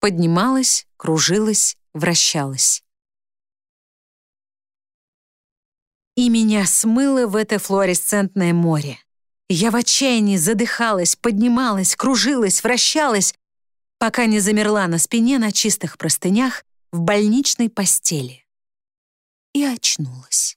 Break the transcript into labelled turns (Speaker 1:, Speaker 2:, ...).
Speaker 1: поднималась, кружилась, вращалась. И меня смыло в это флуоресцентное море. Я в отчаянии задыхалась, поднималась, кружилась, вращалась, пока не замерла на спине на чистых простынях в больничной постели. И очнулась.